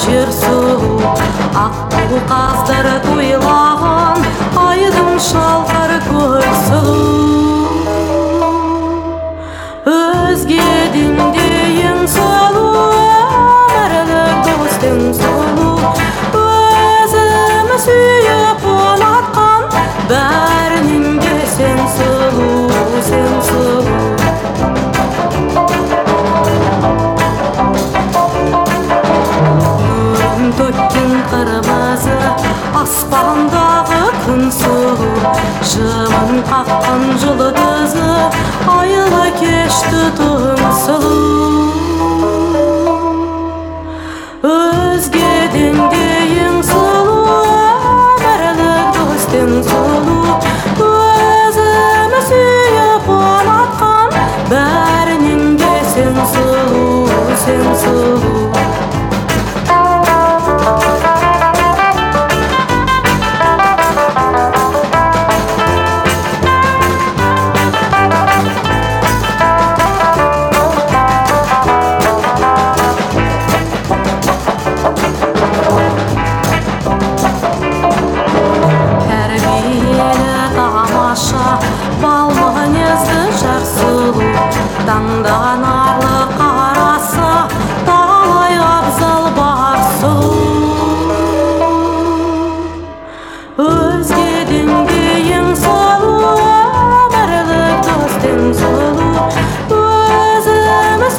жер су аққу бұлқаздары тойлаған айдың шалқы қырмызы аспандағы күн сұлу жымын қаққан жұлдызы айлы кешті түн сұлу өзгеден де ең сұлу өмірлік достен сұлу Өзімі сүйіп ұнатқан бәрінен де сен сұлу сен сұлу армандан арлы қараса талай абзал бар сол өзге деңгейің сұлу өмірлік достың сұлу. Өзіміз